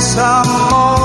some more.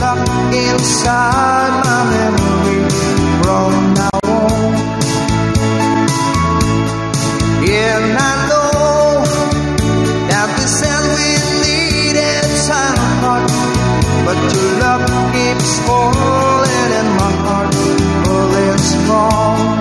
locked inside my memory from now on. Yeah, and I know that this end we need is time apart, but your love keeps falling and my heart oh, falling strong.